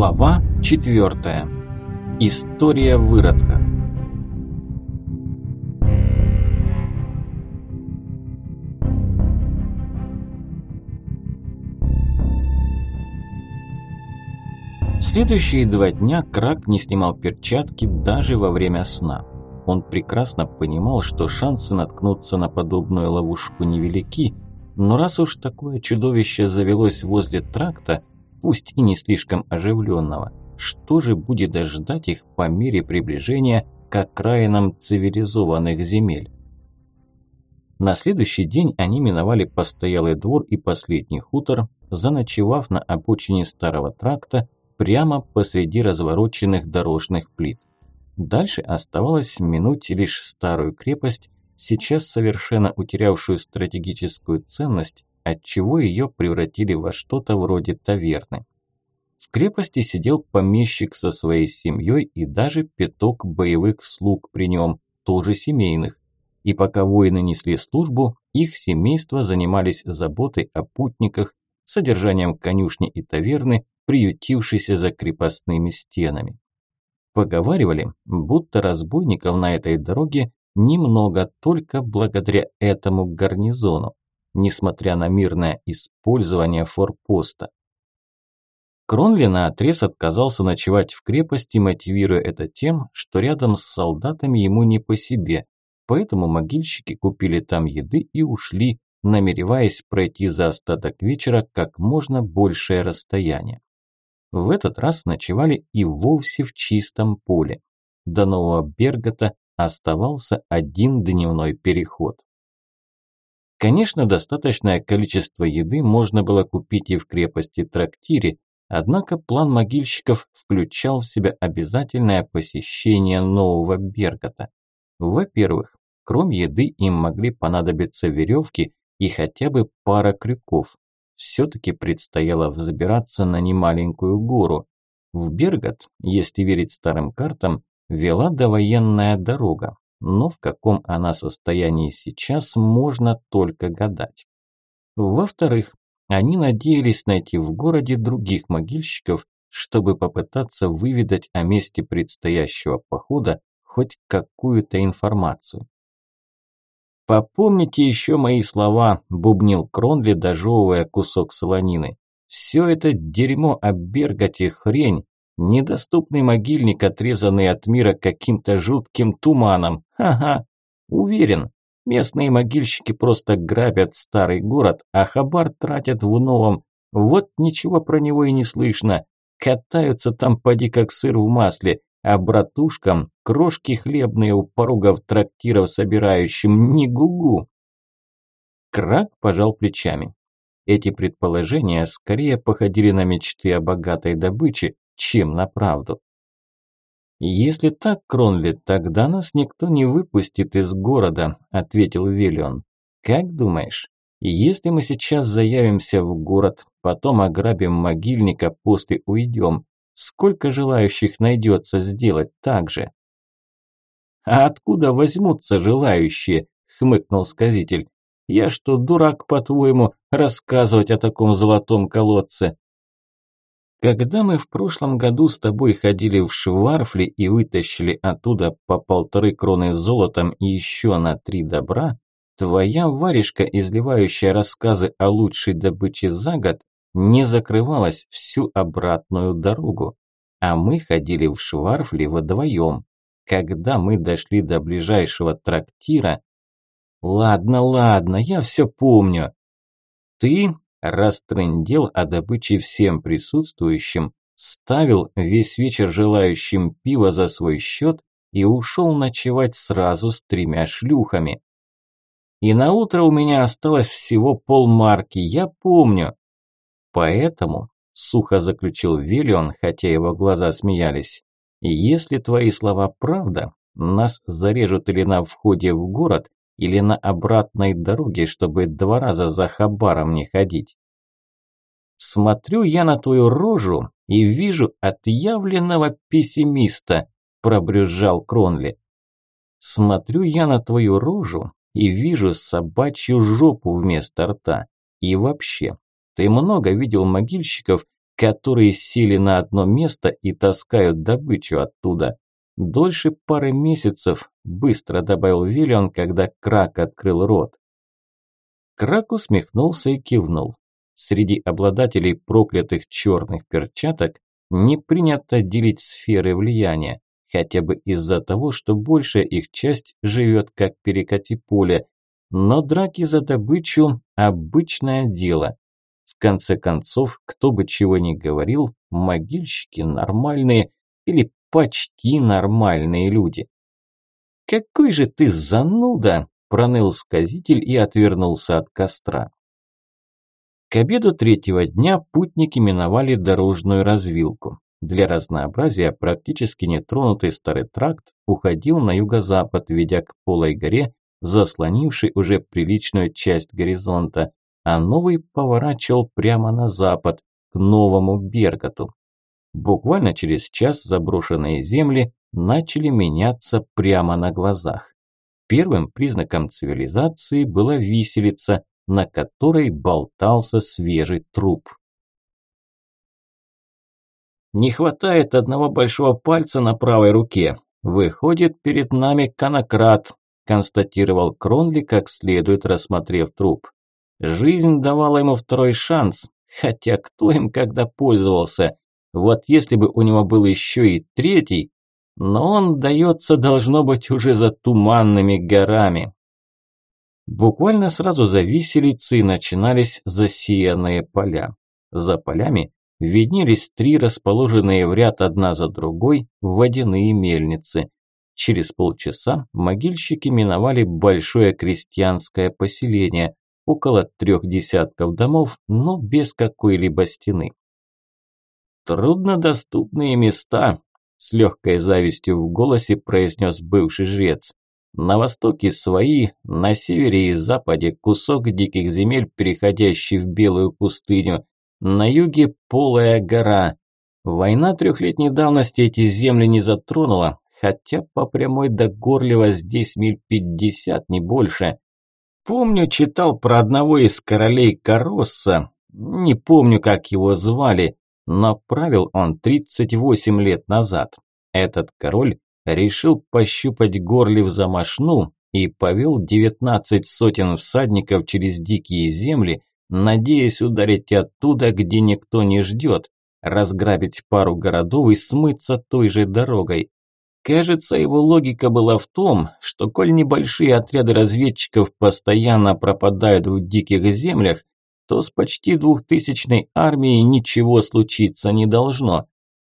Глава четвертая. История выродка. Следующие два дня Крак не снимал перчатки даже во время сна. Он прекрасно понимал, что шансы наткнуться на подобную ловушку невелики, но раз уж такое чудовище завелось возле тракта, пусть и не слишком оживленного, что же будет ждать их по мере приближения к окраинам цивилизованных земель? На следующий день они миновали постоялый двор и последний хутор, заночевав на обочине старого тракта прямо посреди развороченных дорожных плит. Дальше оставалось минуть лишь старую крепость, сейчас совершенно утерявшую стратегическую ценность, отчего ее превратили во что-то вроде таверны. В крепости сидел помещик со своей семьей и даже пяток боевых слуг при нем, тоже семейных. И пока воины несли службу, их семейства занимались заботой о путниках, содержанием конюшни и таверны, приютившейся за крепостными стенами. Поговаривали, будто разбойников на этой дороге немного только благодаря этому гарнизону, несмотря на мирное использование форпоста. Кронли наотрез отказался ночевать в крепости, мотивируя это тем, что рядом с солдатами ему не по себе, поэтому могильщики купили там еды и ушли, намереваясь пройти за остаток вечера как можно большее расстояние. В этот раз ночевали и вовсе в чистом поле. До Нового Бергота оставался один дневной переход. Конечно, достаточное количество еды можно было купить и в крепости-трактире, однако план могильщиков включал в себя обязательное посещение Нового Бергота. Во-первых, кроме еды им могли понадобиться веревки и хотя бы пара крюков. Все-таки предстояло взбираться на немаленькую гору. В Бергот, если верить старым картам, вела довоенная дорога, но в каком она состоянии сейчас, можно только гадать. Во-вторых, они надеялись найти в городе других могильщиков, чтобы попытаться выведать о месте предстоящего похода хоть какую-то информацию. «Попомните еще мои слова», – бубнил Кронли, дожевывая кусок солонины. «Все это дерьмо о Берготе хрень, Недоступный могильник, отрезанный от мира каким-то жутким туманом. Ха-ха. Уверен, местные могильщики просто грабят старый город, а хабар тратят в новом. Вот ничего про него и не слышно. Катаются там поди как сыр в масле, а братушкам крошки хлебные у порогов трактиров собирающим не гугу. Крак пожал плечами. Эти предположения скорее походили на мечты о богатой добыче, чем на правду. «Если так, Кронли, тогда нас никто не выпустит из города», – ответил Виллион. «Как думаешь, если мы сейчас заявимся в город, потом ограбим могильника, после уйдем, сколько желающих найдется сделать так же?» «А откуда возьмутся желающие?» – хмыкнул сказитель. «Я что, дурак, по-твоему, рассказывать о таком золотом колодце? Когда мы в прошлом году с тобой ходили в Шварфли и вытащили оттуда по полторы кроны золотом и еще на три добра, твоя варежка, изливающая рассказы о лучшей добыче за год, не закрывалась всю обратную дорогу. А мы ходили в Шварфли вдвоем. Когда мы дошли до ближайшего трактира... Ладно, ладно, я все помню. Ты растрындел о добыче всем присутствующим, ставил весь вечер желающим пива за свой счет и ушел ночевать сразу с тремя шлюхами. И на утро у меня осталось всего полмарки, я помню. Поэтому, сухо заключил Виллион, хотя его глаза смеялись, если твои слова правда, нас зарежут или на входе в город, или на обратной дороге, чтобы два раза за хабаром не ходить. Смотрю я на твою рожу и вижу отъявленного пессимиста, пробрюзжал Кронли. Смотрю я на твою рожу и вижу собачью жопу вместо рта. И вообще, ты много видел могильщиков, которые сели на одно место и таскают добычу оттуда. Дольше пары месяцев, быстро добавил Виллион, когда Крак открыл рот. Крак усмехнулся и кивнул. Среди обладателей проклятых черных перчаток не принято делить сферы влияния, хотя бы из-за того, что большая их часть живет как перекати поле, но драки за добычу – обычное дело. В конце концов, кто бы чего ни говорил, могильщики нормальные или почти нормальные люди. «Какой же ты зануда!» – проныл сказитель и отвернулся от костра. К обеду третьего дня путники миновали дорожную развилку. Для разнообразия практически нетронутый старый тракт уходил на юго-запад, ведя к полой горе, заслонившей уже приличную часть горизонта, а новый поворачивал прямо на запад, к новому Берготу. Буквально через час заброшенные земли начали меняться прямо на глазах. Первым признаком цивилизации была виселица, на которой болтался свежий труп. Не хватает одного большого пальца на правой руке. Выходит, перед нами конократ, констатировал Кронли, как следует рассмотрев труп. Жизнь давала ему второй шанс, хотя кто им когда пользовался? Вот если бы у него был еще и третий, но он дается должно быть уже за туманными горами. Буквально сразу за виселицей начинались засеянные поля. За полями виднелись три расположенные в ряд одна за другой водяные мельницы. Через полчаса могильщики миновали большое крестьянское поселение, около трех десятков домов, но без какой-либо стены. «Труднодоступные места», – с легкой завистью в голосе произнес бывший жрец. На востоке свои, на севере и западе кусок диких земель, переходящий в белую пустыню. На юге полая гора. Война трехлетней давности эти земли не затронула, хотя по прямой до Горлева здесь миль пятьдесят, не больше. Помню, читал про одного из королей Каросса, не помню, как его звали, но правил он 38 лет назад. Этот король решил пощупать Горлив за мошну и повел 19 сотен всадников через дикие земли, надеясь ударить оттуда, где никто не ждет, разграбить пару городов и смыться той же дорогой. Кажется, его логика была в том, что коль небольшие отряды разведчиков постоянно пропадают в диких землях, то с почти двухтысячной армией ничего случиться не должно.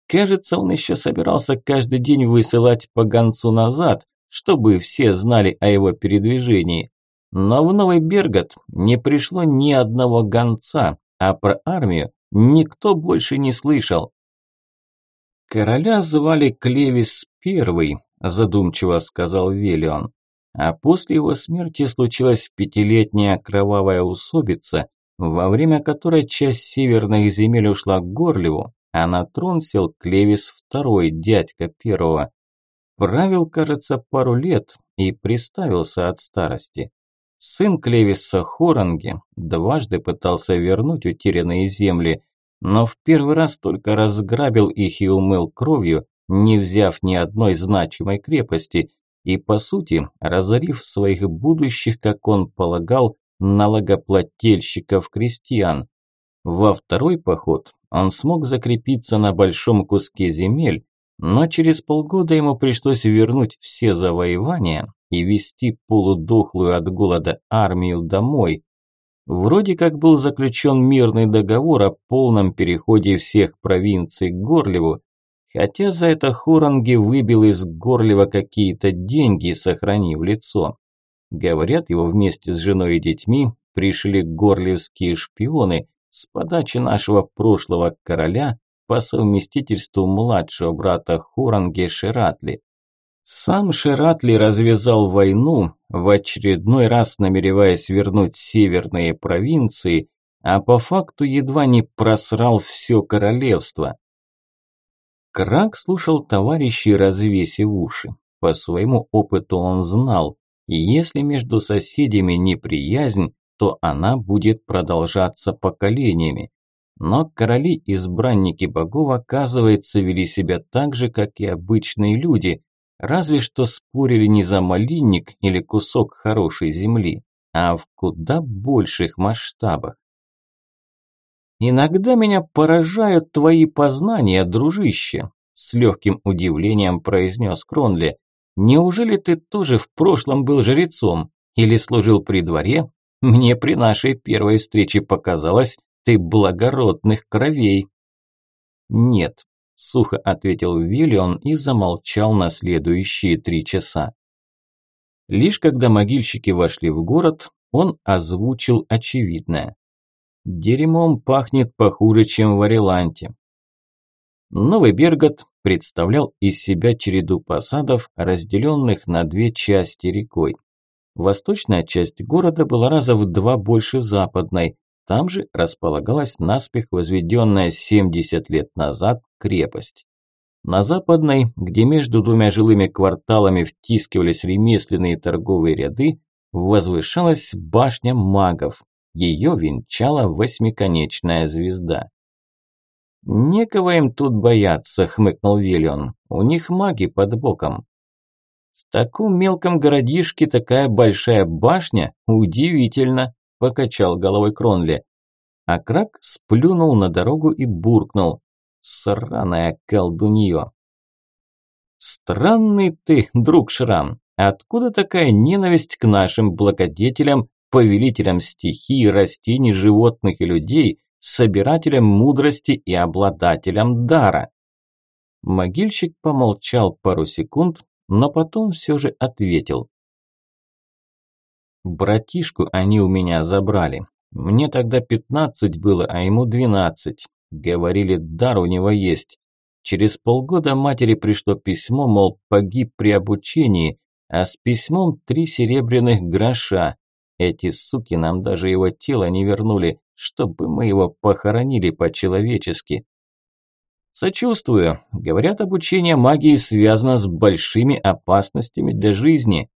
Кажется, он еще собирался каждый день высылать по гонцу назад, чтобы все знали о его передвижении. Но в Новый Бергот не пришло ни одного гонца, а про армию никто больше не слышал. «Короля звали Клевис Первый», – задумчиво сказал Велион. А после его смерти случилась пятилетняя кровавая усобица, во время которой часть северных земель ушла к Горлеву, а на трон сел Клевис II, дядька первого. Правил, кажется, пару лет и приставился от старости. Сын Клевиса Хоранги дважды пытался вернуть утерянные земли, но в первый раз только разграбил их и умыл кровью, не взяв ни одной значимой крепости, и, по сути, разорив своих будущих, как он полагал, налогоплательщиков-крестьян. Во второй поход он смог закрепиться на большом куске земель, но через полгода ему пришлось вернуть все завоевания и вести полудохлую от голода армию домой. Вроде как был заключен мирный договор о полном переходе всех провинций к Горлеву, хотя за это Хоранги выбил из Горлева какие-то деньги, сохранив лицо. Говорят, его вместе с женой и детьми пришли горлевские шпионы с подачи нашего прошлого короля по совместительству младшего брата Хоранге Шератли. Сам Шератли развязал войну, в очередной раз намереваясь вернуть северные провинции, а по факту едва не просрал все королевство. Крак слушал товарищей, развесив уши. По своему опыту он знал, если между соседями неприязнь, то она будет продолжаться поколениями. Но короли-избранники богов, оказывается, вели себя так же, как и обычные люди, разве что спорили не за малинник или кусок хорошей земли, а в куда больших масштабах. «Иногда меня поражают твои познания, дружище», с легким удивлением произнес Кронли. «Неужели ты тоже в прошлом был жрецом или служил при дворе? Мне при нашей первой встрече показалось, ты благородных кровей». «Нет», – сухо ответил Виллион и замолчал на следующие три часа. Лишь когда могильщики вошли в город, он озвучил очевидное. Дерьмом пахнет похуже, чем в Ареланте. Новый Бергот представлял из себя череду посадов, разделенных на две части рекой. Восточная часть города была раза в два больше западной, там же располагалась наспех возведенная 70 лет назад крепость. На западной, где между двумя жилыми кварталами втискивались ремесленные торговые ряды, возвышалась башня магов, ее венчала восьмиконечная звезда. «Некого им тут бояться», – хмыкнул Виллион. «У них маги под боком». «В таком мелком городишке такая большая башня? Удивительно», – покачал головой Кронли. А Крак сплюнул на дорогу и буркнул. «Сраная колдунье!» «Странный ты, друг Шрам. Откуда такая ненависть к нашим благодетелям повелителем стихий, растений, животных и людей, собирателем мудрости и обладателем дара. Могильщик помолчал пару секунд, но потом все же ответил. «Братишку они у меня забрали. Мне тогда пятнадцать было, а ему двенадцать. Говорили, дар у него есть. Через полгода матери пришло письмо, мол, погиб при обучении, а с письмом три серебряных гроша. Эти суки нам даже его тело не вернули, чтобы мы его похоронили по-человечески. Сочувствую. Говорят, обучение магии связано с большими опасностями для жизни.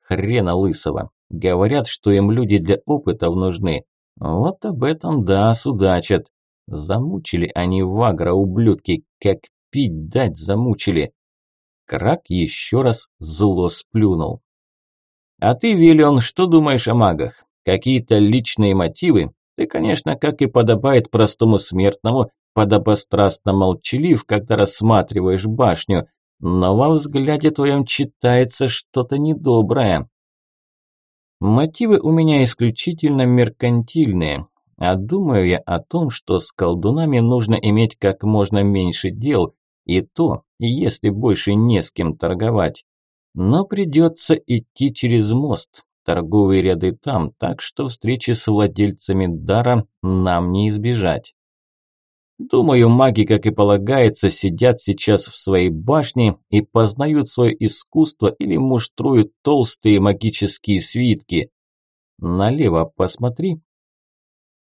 Хрена лысого. Говорят, что им люди для опытов нужны. Вот об этом да судачат. Замучили они Вагра, ублюдки, как пить дать замучили. Крак еще раз зло сплюнул. А ты, Виллион, что думаешь о магах? Какие-то личные мотивы? Ты, конечно, как и подобает простому смертному, подобострастно молчалив, когда рассматриваешь башню, но во взгляде твоем читается что-то недоброе. Мотивы у меня исключительно меркантильные, а думаю я о том, что с колдунами нужно иметь как можно меньше дел, и то, если больше не с кем торговать. Но придется идти через мост. Торговые ряды там, так что встречи с владельцами дара нам не избежать. Думаю, маги, как и полагается, сидят сейчас в своей башне и познают свое искусство или муштруют толстые магические свитки. Налево посмотри.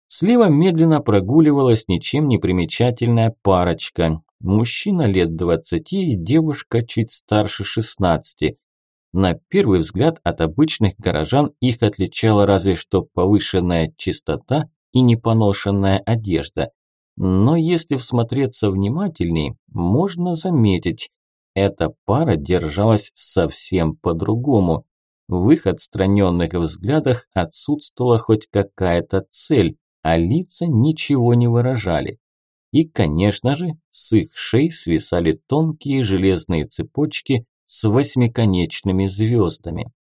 Слева медленно прогуливалась ничем не примечательная парочка. Мужчина лет двадцати и девушка чуть старше шестнадцати. На первый взгляд от обычных горожан их отличала разве что повышенная чистота и непоношенная одежда. Но если всмотреться внимательней, можно заметить, эта пара держалась совсем по-другому. В их отстраненных взглядах отсутствовала хоть какая-то цель, а лица ничего не выражали. И, конечно же, с их шеи свисали тонкие железные цепочки с восьмиконечными звездами.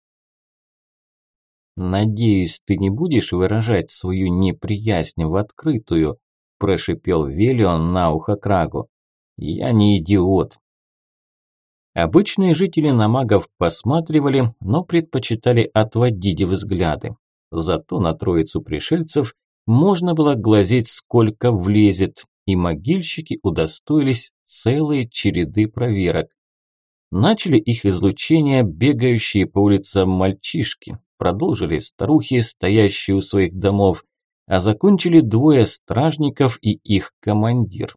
«Надеюсь, ты не будешь выражать свою неприязнь в открытую», – прошипел Велион на ухо Крагу. «Я не идиот». Обычные жители на магов посматривали, но предпочитали отводить взгляды. Зато на троицу пришельцев можно было глазеть сколько влезет, и могильщики удостоились целой череды проверок. Начали их излучение бегающие по улицам мальчишки, продолжили старухи, стоящие у своих домов, а закончили двое стражников и их командир.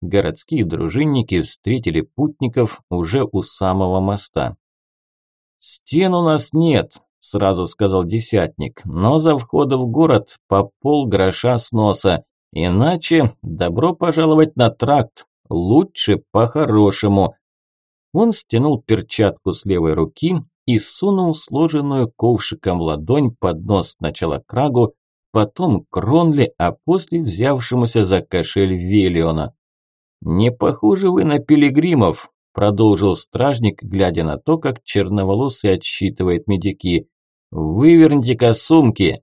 Городские дружинники встретили путников уже у самого моста. «Стен у нас нет», – сразу сказал десятник, – «но за входом в город по пол гроша с носа. Иначе добро пожаловать на тракт, лучше по-хорошему. Он стянул перчатку с левой руки и сунул сложенную ковшиком ладонь под нос сначала Крагу, потом Кронли, а после взявшемуся за кошель Велиона. «Не похожи вы на пилигримов», – продолжил стражник, глядя на то, как черноволосый отсчитывает медики. «Выверните-ка сумки!»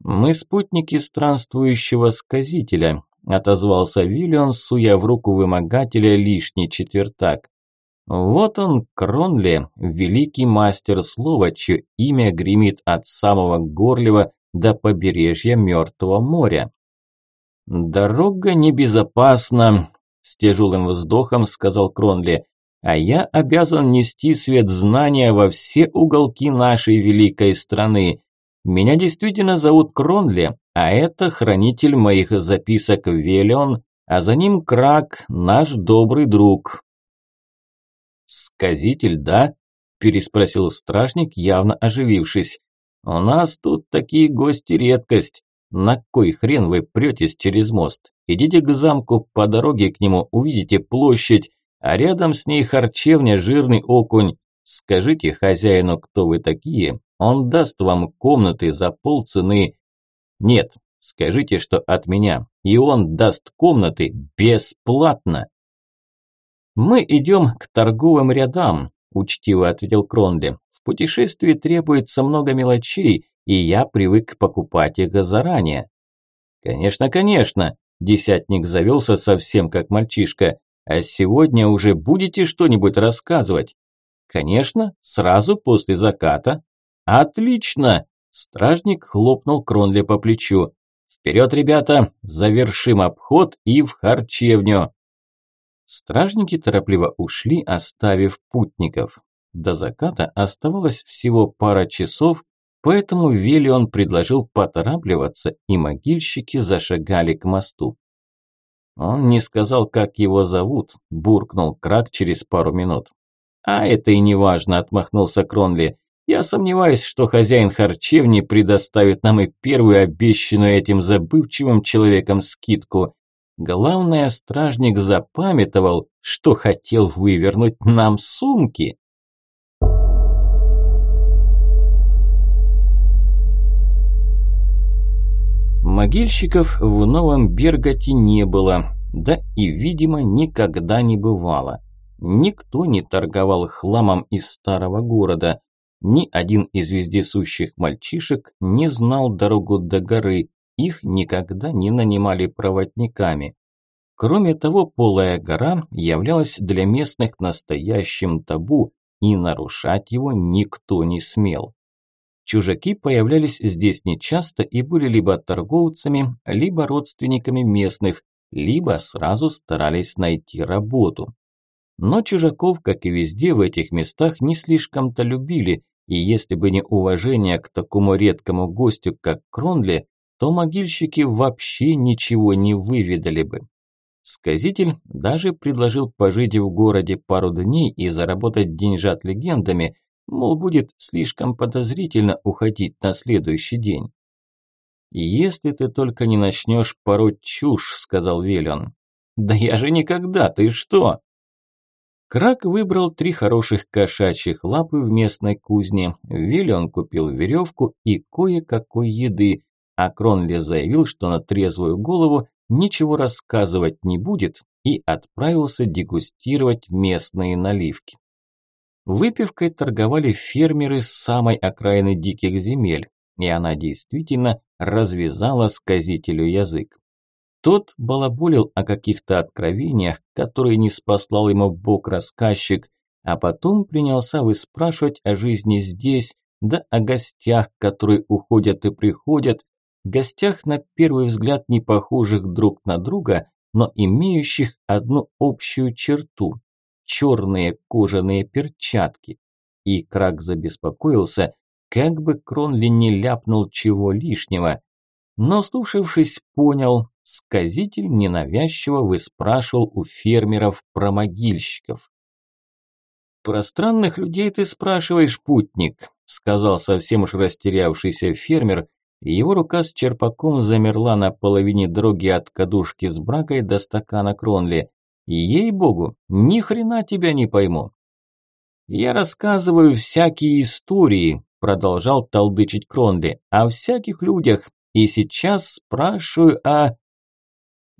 «Мы спутники странствующего сказителя», – отозвался Виллион, суя в руку вымогателя лишний четвертак. Вот он, Кронли, великий мастер слова, чье имя гремит от самого Горлева до побережья Мертвого моря. «Дорога небезопасна», – с тяжелым вздохом сказал Кронли, «а я обязан нести свет знания во все уголки нашей великой страны. Меня действительно зовут Кронли, а это хранитель моих записок Велион, а за ним Крак, наш добрый друг, «Сказитель, да?» – переспросил стражник, явно оживившись. «У нас тут такие гости редкость. На кой хрен вы претесь через мост? Идите к замку, по дороге к нему увидите площадь, а рядом с ней харчевня «Жирный окунь». Скажите хозяину, кто вы такие, он даст вам комнаты за полцены. Нет, скажите, что от меня, и он даст комнаты бесплатно. «Мы идем к торговым рядам», – учтиво ответил Кронли. «В путешествии требуется много мелочей, и я привык покупать их заранее». «Конечно, конечно», – десятник завелся совсем как мальчишка. «А сегодня уже будете что-нибудь рассказывать?» «Конечно, сразу после заката». «Отлично!» – стражник хлопнул Кронли по плечу. «Вперед, ребята, завершим обход и в харчевню!» Стражники торопливо ушли, оставив путников. До заката оставалось всего пара часов, поэтому Велион предложил поторапливаться, и могильщики зашагали к мосту. Он не сказал, как его зовут, буркнул Крак через пару минут. А это и не важно, отмахнулся Кронли. Я сомневаюсь, что хозяин харчевни предоставит нам и первую обещанную этим забывчивым человеком скидку. Главное, стражник запамятовал, что хотел вывернуть нам сумки. Могильщиков в Новом Берготе не было, да и, видимо, никогда не бывало. Никто не торговал хламом из старого города. Ни один из вездесущих мальчишек не знал дорогу до горы, их никогда не нанимали проводниками. Кроме того, Полая гора являлась для местных настоящим табу, и нарушать его никто не смел. Чужаки появлялись здесь нечасто и были либо торговцами, либо родственниками местных, либо сразу старались найти работу. Но чужаков, как и везде в этих местах, не слишком-то любили, и если бы не уважение к такому редкому гостю, как Кронли, то могильщики вообще ничего не выведали бы. Сказитель даже предложил пожить в городе пару дней и заработать деньжат легендами, мол, будет слишком подозрительно уходить на следующий день. «Если ты только не начнешь пороть чушь», – сказал Велион. «Да я же никогда, ты что?» Крак выбрал три хороших кошачьих лапы в местной кузне, Велион купил веревку и кое-какой еды, а Кронли заявил, что на трезвую голову ничего рассказывать не будет и отправился дегустировать местные наливки. Выпивкой торговали фермеры с самой окраины диких земель, и она действительно развязала сказителю язык. Тот балаболил о каких-то откровениях, которые не спаслал ему бог рассказчик, а потом принялся выспрашивать о жизни здесь, да о гостях, которые уходят и приходят, гостях на первый взгляд не похожих друг на друга, но имеющих одну общую черту – черные кожаные перчатки. И Крак забеспокоился, как бы Кронли не ляпнул чего лишнего. Но, слушавшись, понял, сказитель ненавязчиво выспрашивал у фермеров про могильщиков. «Про странных людей ты спрашиваешь, путник», – сказал совсем уж растерявшийся фермер, Его рука с черпаком замерла на половине дороги от кадушки с бракой до стакана Кронли. Ей-богу, ни хрена тебя не пойму. Я рассказываю всякие истории, продолжал толдычить Кронли, о всяких людях, и сейчас спрашиваю о...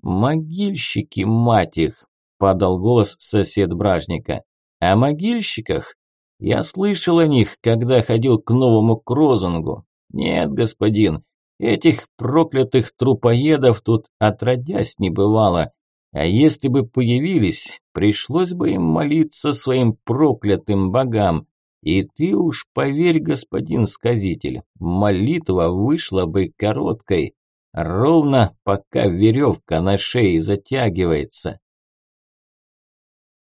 «Могильщики, мать их!» – подал голос сосед Бражника. «О могильщиках? Я слышал о них, когда ходил к новому Крозунгу. Нет, господин, этих проклятых трупоедов тут отродясь не бывало. А если бы появились, пришлось бы им молиться своим проклятым богам. И ты уж поверь, господин сказитель, молитва вышла бы короткой, ровно пока веревка на шее затягивается.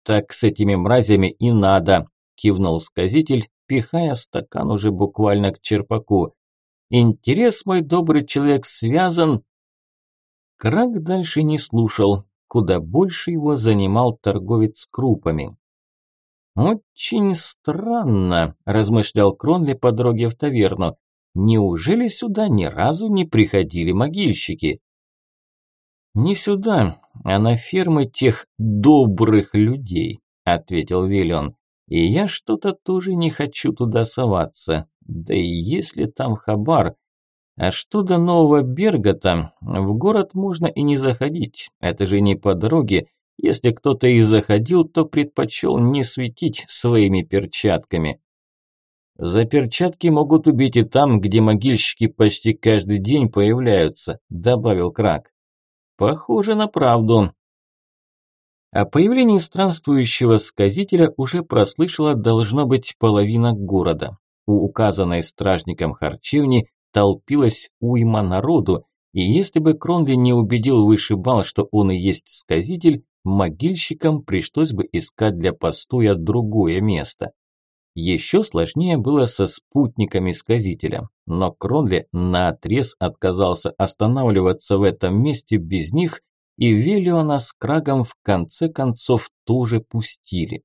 Так с этими мразями и надо, кивнул сказитель, пихая стакан уже буквально к черпаку. Интерес, мой добрый человек, связан... Крак дальше не слушал, куда больше его занимал торговец крупами. «Очень странно», – размышлял Кронли по дороге в таверну. «Неужели сюда ни разу не приходили могильщики?» «Не сюда, а на фермы тех добрых людей», – ответил Виллион. «И я что-то тоже не хочу туда соваться. Да и если там хабар, а что до Нового Бергота, в город можно и не заходить, это же не по дороге. Если кто-то и заходил, то предпочел не светить своими перчатками. За перчатки могут убить и там, где могильщики почти каждый день появляются, добавил Крак. Похоже на правду. О появлении странствующего сказителя уже прослышала должно быть половина города. У указанной стражником харчевни толпилась уйма народу, и если бы Кронли не убедил вышибал, что он и есть сказитель, могильщикам пришлось бы искать для постоя другое место. Еще сложнее было со спутниками сказителя, но Кронли наотрез отказался останавливаться в этом месте без них, и Велиона с Крагом в конце концов тоже пустили.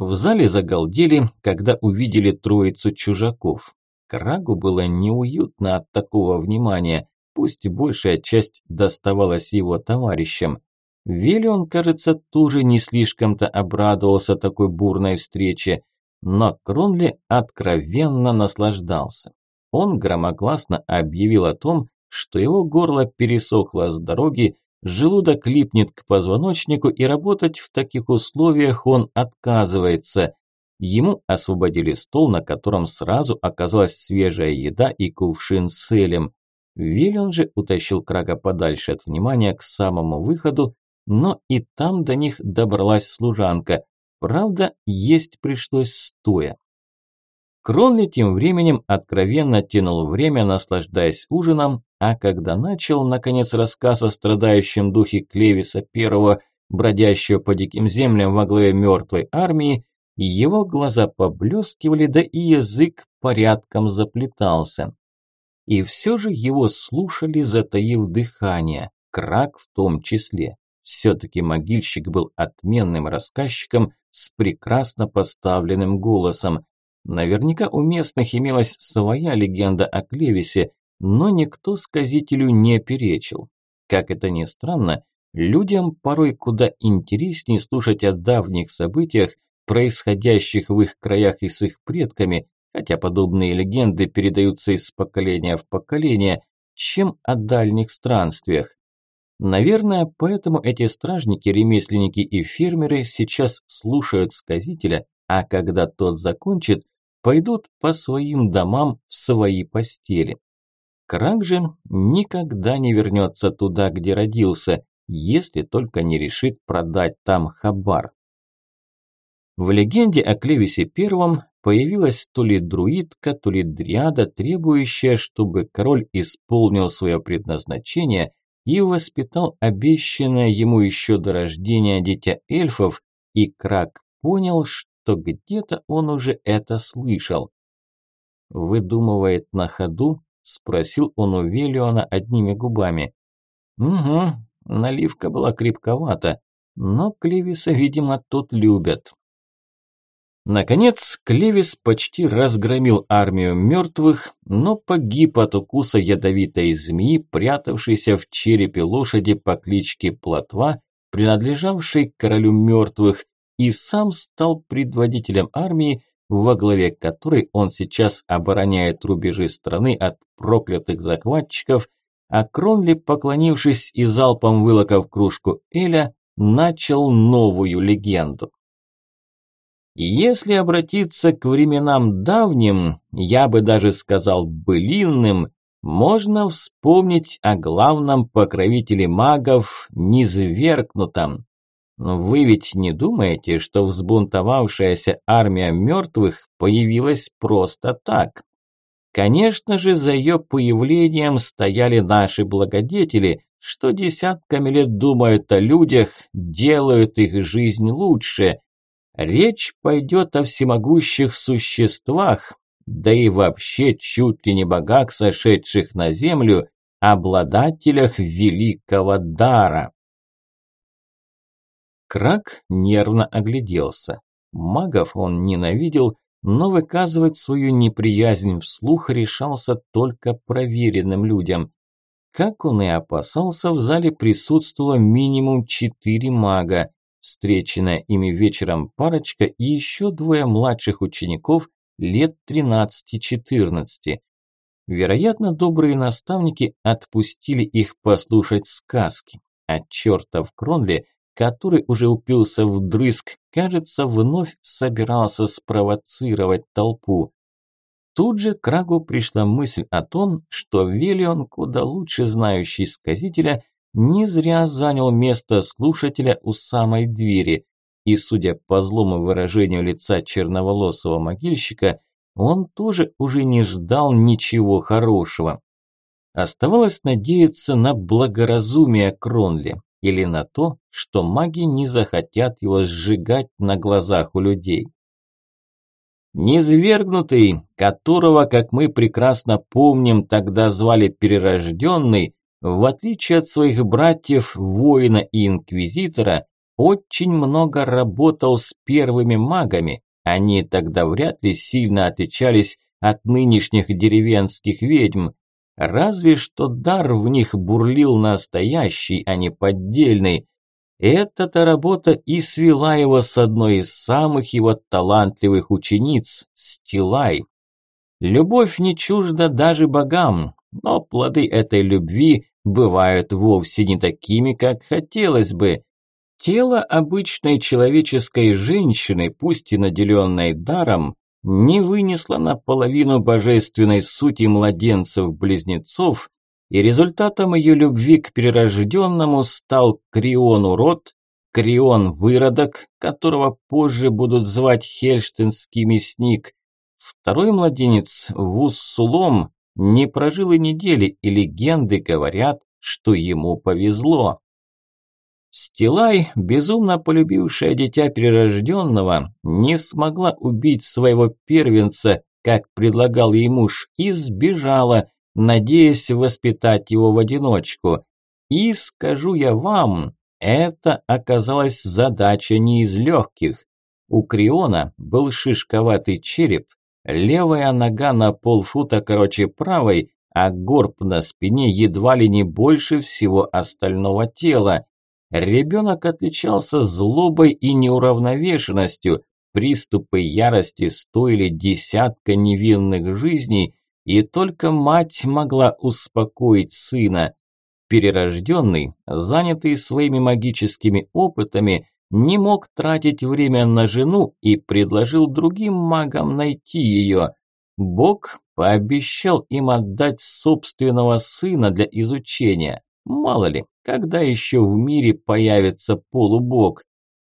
В зале загалдели, когда увидели троицу чужаков. Крагу было неуютно от такого внимания, пусть большая часть доставалась его товарищам. Велион, кажется, тоже не слишком-то обрадовался такой бурной встрече, но Кронли откровенно наслаждался. Он громогласно объявил о том, что его горло пересохло с дороги, желудок липнет к позвоночнику и работать в таких условиях он отказывается. Ему освободили стол, на котором сразу оказалась свежая еда и кувшин с элем. Виллион же утащил Крага подальше от внимания к самому выходу, но и там до них добралась служанка. Правда, есть пришлось стоя. Кронли тем временем откровенно тянул время, наслаждаясь ужином, а когда начал, наконец, рассказ о страдающем духе Клевиса I, бродящего по диким землям во главе мертвой армии, его глаза поблескивали, да и язык порядком заплетался. И все же его слушали, затаив дыхание, крак в том числе. Все-таки могильщик был отменным рассказчиком с прекрасно поставленным голосом. Наверняка у местных имелась своя легенда о Клевисе, но никто сказителю не перечил. Как это ни странно, людям порой куда интереснее слушать о давних событиях, происходящих в их краях и с их предками, хотя подобные легенды передаются из поколения в поколение, чем о дальних странствиях. Наверное, поэтому эти стражники, ремесленники и фермеры сейчас слушают сказителя, а когда тот закончит, пойдут по своим домам в свои постели. Крак же никогда не вернется туда, где родился, если только не решит продать там хабар. В легенде о Клевисе Первом появилась то ли друидка, то ли дриада, требующая, чтобы король исполнил свое предназначение и воспитал обещанное ему еще до рождения дитя эльфов, и Крак понял, что где-то он уже это слышал. «Выдумывает на ходу?» – спросил он у Велиона одними губами. «Угу, наливка была крепковата, но Клевиса, видимо, тут любят». Наконец, Клевис почти разгромил армию мертвых, но погиб от укуса ядовитой змеи, прятавшейся в черепе лошади по кличке Плотва, принадлежавшей королю мертвых, и сам стал предводителем армии, во главе которой он сейчас обороняет рубежи страны от проклятых захватчиков, а Кронли, поклонившись и залпом вылокав кружку Эля, начал новую легенду. Если обратиться к временам давним, я бы даже сказал былинным, можно вспомнить о главном покровителе магов, низвергнутом. Вы ведь не думаете, что взбунтовавшаяся армия мертвых появилась просто так? Конечно же, за ее появлением стояли наши благодетели, что десятками лет думают о людях, делают их жизнь лучше. Речь пойдет о всемогущих существах, да и вообще чуть ли не богах, сошедших на землю, обладателях великого дара. Крак нервно огляделся. Магов он ненавидел, но выказывать свою неприязнь вслух решался только проверенным людям. Как он и опасался, в зале присутствовало минимум четыре мага, встреченная ими вечером парочка и еще двое младших учеников лет 13-14. Вероятно, добрые наставники отпустили их послушать сказки, а чертов Кронли, который уже упился вдрызг, кажется, вновь собирался спровоцировать толпу. Тут же Крагу пришла мысль о том, что Велион, куда лучше знающий сказителя, не зря занял место слушателя у самой двери, и, судя по злому выражению лица черноволосого могильщика, он тоже уже не ждал ничего хорошего. Оставалось надеяться на благоразумие Кронли или на то, что маги не захотят его сжигать на глазах у людей. Низвергнутый, которого, как мы прекрасно помним, тогда звали Перерожденный, в отличие от своих братьев, воина и инквизитора, очень много работал с первыми магами, они тогда вряд ли сильно отличались от нынешних деревенских ведьм, разве что дар в них бурлил настоящий, а не поддельный, эта-то работа и свела его с одной из самых его талантливых учениц – Стилай. Любовь не чужда даже богам, но плоды этой любви бывают вовсе не такими, как хотелось бы. Тело обычной человеческой женщины, пусть и наделенной даром, не вынесло наполовину божественной сути младенцев-близнецов, и результатом ее любви к перерожденному стал Крион-урод, Крион-выродок, которого позже будут звать Хельштинский мясник. Второй младенец, Вуссулом, не прожил и недели, и легенды говорят, что ему повезло. Стилай, безумно полюбившая дитя перерожденного, не смогла убить своего первенца, как предлагал ей муж, и сбежала, надеясь воспитать его в одиночку. И скажу я вам, это оказалась задача не из легких. У Криона был шишковатый череп, левая нога на полфута короче правой, а горб на спине едва ли не больше всего остального тела. Ребенок отличался злобой и неуравновешенностью, приступы ярости стоили десятка невинных жизней, и только мать могла успокоить сына. Перерожденный, занятый своими магическими опытами, не мог тратить время на жену и предложил другим магам найти ее. Бог пообещал им отдать собственного сына для изучения. Мало ли, когда еще в мире появится полубог.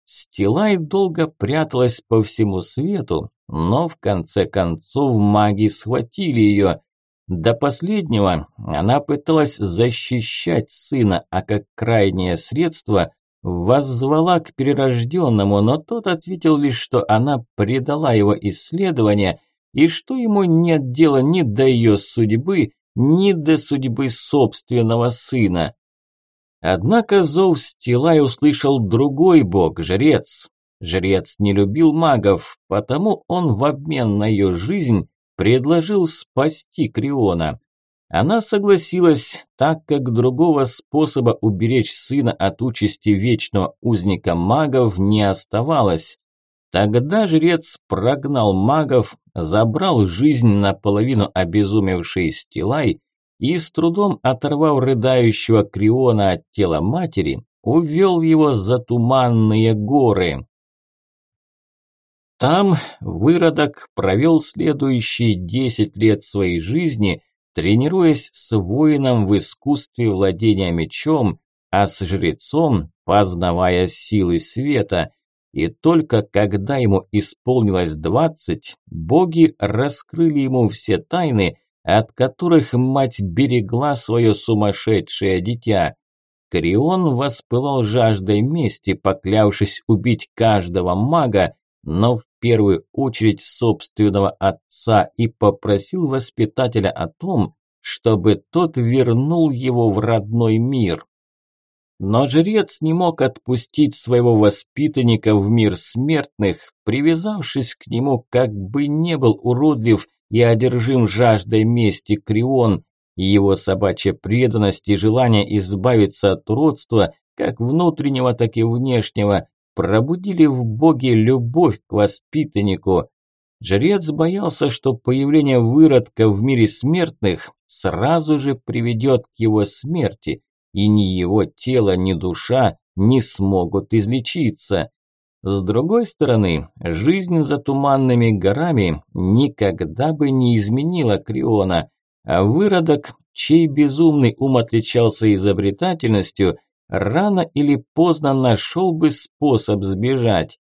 Стилай долго пряталась по всему свету, но в конце концов маги схватили ее. До последнего она пыталась защищать сына, а как крайнее средство воззвала к перерожденному, но тот ответил лишь, что она предала его исследования и что ему нет дела ни до ее судьбы, ни до судьбы собственного сына. Однако зов Стилай услышал другой бог, жрец. Жрец не любил магов, потому он в обмен на ее жизнь предложил спасти Криона. Она согласилась, так как другого способа уберечь сына от участи вечного узника магов не оставалось. Тогда жрец прогнал магов, забрал жизнь наполовину обезумевшей Стилай и, с трудом оторвав рыдающего Криона от тела матери, увел его за туманные горы. Там выродок провел следующие десять лет своей жизни, тренируясь с воином в искусстве владения мечом, а с жрецом познавая силы света. И только когда ему исполнилось двадцать, боги раскрыли ему все тайны, от которых мать берегла свое сумасшедшее дитя. Крион воспылал жаждой мести, поклявшись убить каждого мага, но в первую очередь собственного отца и попросил воспитателя о том, чтобы тот вернул его в родной мир. Но жрец не мог отпустить своего воспитанника в мир смертных, привязавшись к нему, как бы не был уродлив и одержим жаждой мести Крион, и его собачья преданность и желание избавиться от уродства, как внутреннего, так и внешнего, пробудили в боге любовь к воспитаннику. Жрец боялся, что появление выродка в мире смертных сразу же приведет к его смерти, и ни его тело, ни душа не смогут излечиться. С другой стороны, жизнь за туманными горами никогда бы не изменила Криона, а выродок, чей безумный ум отличался изобретательностью, рано или поздно нашел бы способ сбежать.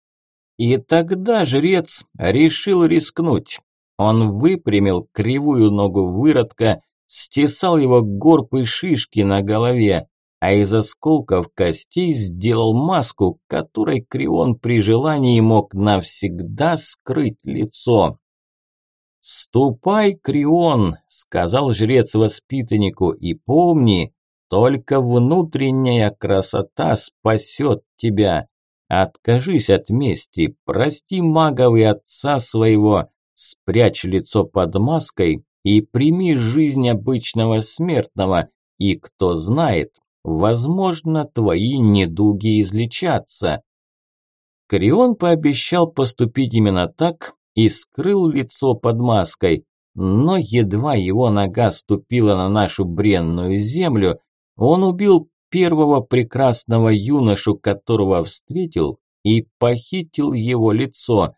И тогда жрец решил рискнуть. Он выпрямил кривую ногу выродка, стесал его горб и шишки на голове, а из осколков костей сделал маску, которой Крион при желании мог навсегда скрыть лицо. «Ступай, Крион», – сказал жрец воспитаннику, – «и помни, только внутренняя красота спасет тебя. Откажись от мести, прости магов и отца своего, спрячь лицо под маской и прими жизнь обычного смертного, и кто знает, возможно, твои недуги излечатся. Крион пообещал поступить именно так и скрыл лицо под маской, но едва его нога ступила на нашу бренную землю, он убил первого прекрасного юношу, которого встретил, и похитил его лицо.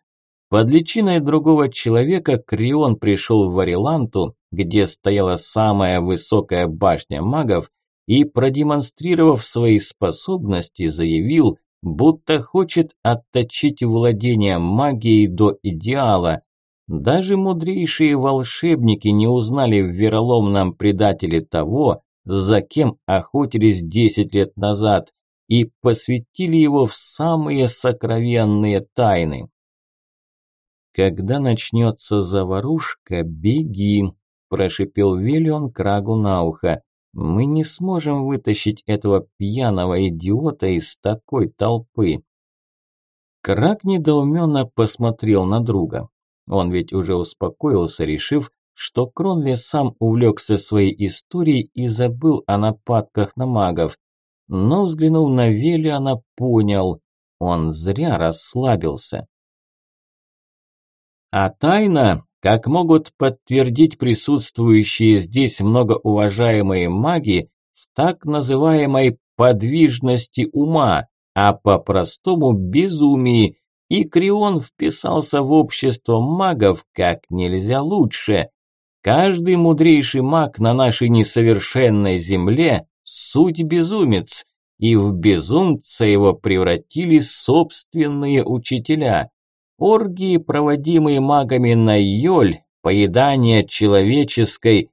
Под личиной другого человека Крион пришел в Вариланту, где стояла самая высокая башня магов, и, продемонстрировав свои способности, заявил, будто хочет отточить владение магией до идеала. Даже мудрейшие волшебники не узнали в вероломном предателе того, за кем охотились десять лет назад, и посвятили его в самые сокровенные тайны. «Когда начнется заварушка, беги», – прошипел Велион Крагу на ухо. «Мы не сможем вытащить этого пьяного идиота из такой толпы». Краг недоуменно посмотрел на друга. Он ведь уже успокоился, решив, что Кронли сам увлекся своей историей и забыл о нападках на магов. Но взглянув на Велиана, понял, он зря расслабился. А тайна, как могут подтвердить присутствующие здесь многоуважаемые маги, в так называемой подвижности ума, а по-простому безумии, и Крион вписался в общество магов как нельзя лучше. Каждый мудрейший маг на нашей несовершенной земле – суть безумец, и в безумца его превратили собственные учителя. Оргии, проводимые магами на Йоль, поедание человеческой.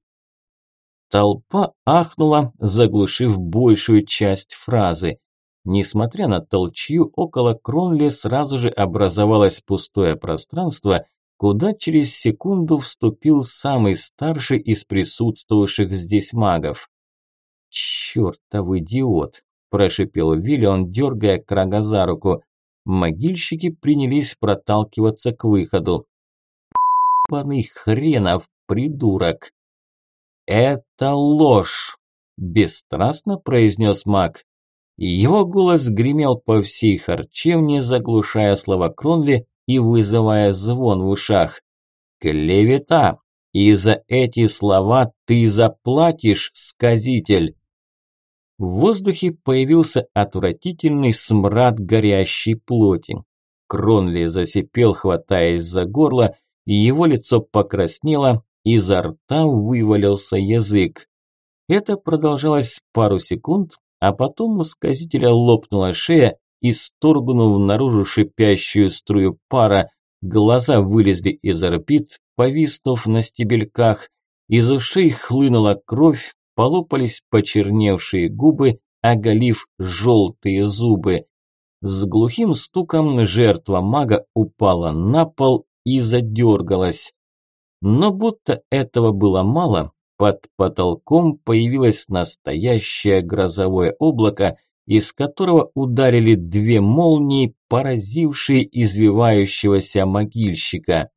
Толпа ахнула, заглушив большую часть фразы. Несмотря на толчью, около Кронли сразу же образовалось пустое пространство, куда через секунду вступил самый старший из присутствовавших здесь магов. «Чертов идиот!» – прошипел Виллион, дергая Крага за руку. Могильщики принялись проталкиваться к выходу. «Паный хренов придурок!» «Это ложь!» – бесстрастно произнес маг. Его голос гремел по всей харчевне, заглушая слова Кронли и вызывая звон в ушах. «Клевета! И за эти слова ты заплатишь, сказитель!» В воздухе появился отвратительный смрад горящей плоти. Кронли засипел, хватаясь за горло, и его лицо покраснело, изо рта вывалился язык. Это продолжалось пару секунд, а потом у сказителя лопнула шея, исторгнув наружу шипящую струю пара, глаза вылезли из орбит, повиснув на стебельках, из ушей хлынула кровь, полопались почерневшие губы, оголив желтые зубы. С глухим стуком жертва мага упала на пол и задергалась. Но будто этого было мало, под потолком появилось настоящее грозовое облако, из которого ударили две молнии, поразившие извивающегося могильщика.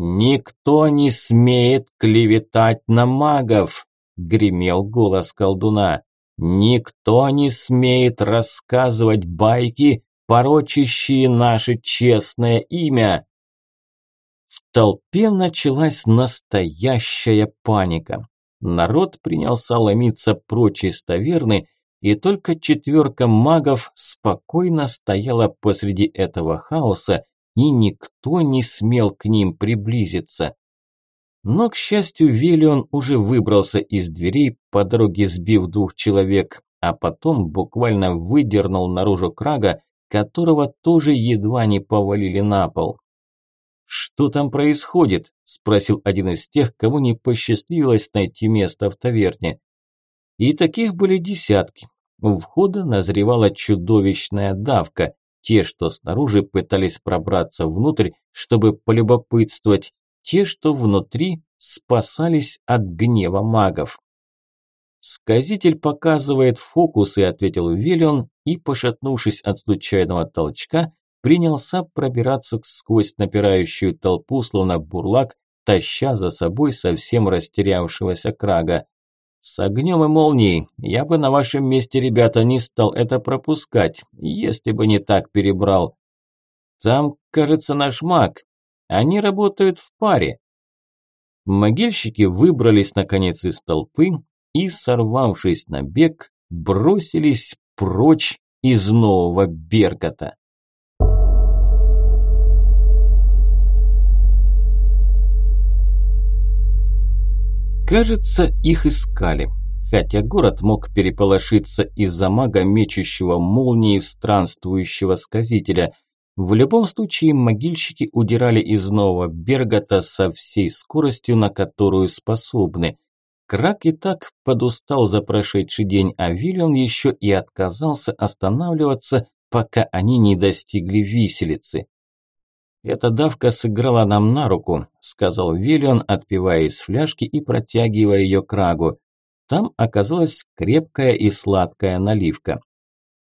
«Никто не смеет клеветать на магов!» – гремел голос колдуна. «Никто не смеет рассказывать байки, порочащие наше честное имя!» В толпе началась настоящая паника. Народ принялся ломиться прочь из таверны, и только четверка магов спокойно стояла посреди этого хаоса, и никто не смел к ним приблизиться. Но, к счастью, Велион уже выбрался из дверей, по дороге сбив двух человек, а потом буквально выдернул наружу крага, которого тоже едва не повалили на пол. «Что там происходит?» – спросил один из тех, кому не посчастливилось найти место в таверне. И таких были десятки. У входа назревала чудовищная давка. Те, что снаружи пытались пробраться внутрь, чтобы полюбопытствовать, те, что внутри спасались от гнева магов. «Сказитель показывает фокусы», – ответил Виллион и, пошатнувшись от случайного толчка, принялся пробираться сквозь напирающую толпу, словно бурлак, таща за собой совсем растерявшегося крага. С огнем и молнией я бы на вашем месте, ребята, не стал это пропускать, если бы не так перебрал. Там, кажется, наш маг. Они работают в паре. Могильщики выбрались наконец из толпы и, сорвавшись на бег, бросились прочь из нового Бергота. Кажется, их искали. Хотя город мог переполошиться из-за мага, мечущего молнии странствующего сказителя. В любом случае, могильщики удирали из Нового Бергота со всей скоростью, на которую способны. Крак и так подустал за прошедший день, а Виллион еще и отказался останавливаться, пока они не достигли виселицы. «Эта давка сыграла нам на руку», – сказал Виллион, отпивая из фляжки и протягивая ее крагу. Там оказалась крепкая и сладкая наливка.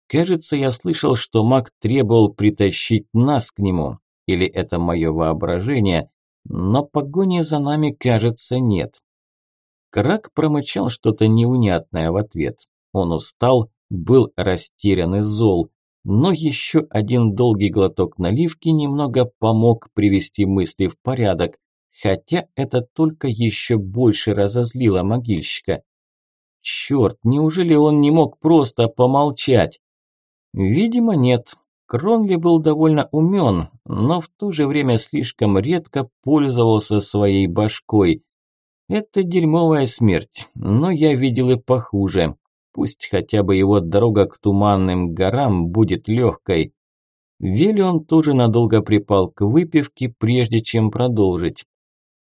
Кажется, я слышал, что маг требовал притащить нас к нему. Или это мое воображение? Но погони за нами, кажется, нет. Крак промычал что-то неунятное в ответ. Он устал, был растерян и зол но еще один долгий глоток наливки немного помог привести мысли в порядок, хотя это только еще больше разозлило могильщика. Черт, неужели он не мог просто помолчать? Видимо, нет. Кронли был довольно умен, но в то же время слишком редко пользовался своей башкой. Это дерьмовая смерть, но я видел и похуже. Пусть хотя бы его дорога к туманным горам будет легкой. Велион тоже надолго припал к выпивке, прежде чем продолжить.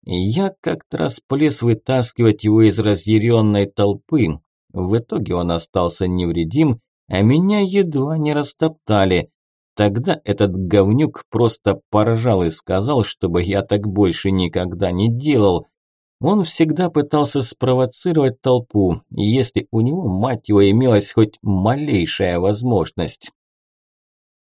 Я как-то раз полез вытаскивать его из разъяренной толпы. В итоге он остался невредим, а меня едва не растоптали. Тогда этот говнюк просто поржал и сказал, чтобы я так больше никогда не делал. Он всегда пытался спровоцировать толпу, если у него, мать его, имелась хоть малейшая возможность.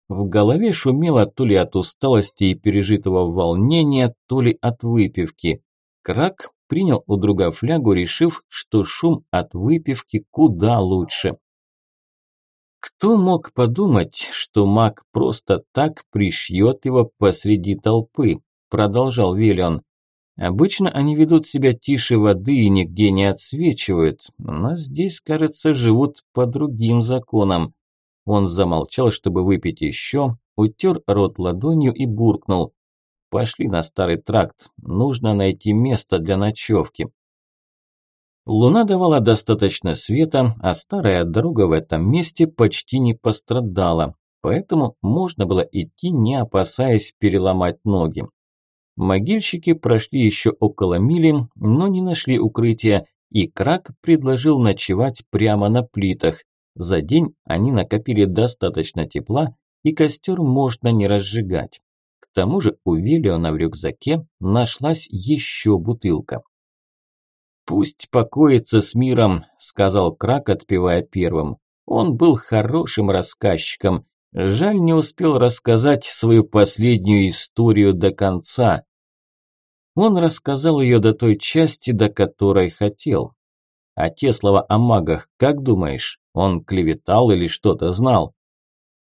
В голове шумело то ли от усталости и пережитого волнения, то ли от выпивки. Крак принял у друга флягу, решив, что шум от выпивки куда лучше. Кто мог подумать, что маг просто так пришьет его посреди толпы, продолжал Виллион. Обычно они ведут себя тише воды и нигде не отсвечивают, но здесь, кажется, живут по другим законам. Он замолчал, чтобы выпить еще, утер рот ладонью и буркнул. «Пошли на старый тракт, нужно найти место для ночевки». Луна давала достаточно света, а старая дорога в этом месте почти не пострадала, поэтому можно было идти, не опасаясь переломать ноги. Могильщики прошли еще около мили, но не нашли укрытия, и Крак предложил ночевать прямо на плитах. За день они накопили достаточно тепла, и костер можно не разжигать. К тому же у Виллиона в рюкзаке нашлась еще бутылка. «Пусть покоится с миром», – сказал Крак, отпевая первым. Он был хорошим рассказчиком. Жаль, не успел рассказать свою последнюю историю до конца. Он рассказал ее до той части, до которой хотел. А те слова о магах, как думаешь, он клеветал или что-то знал?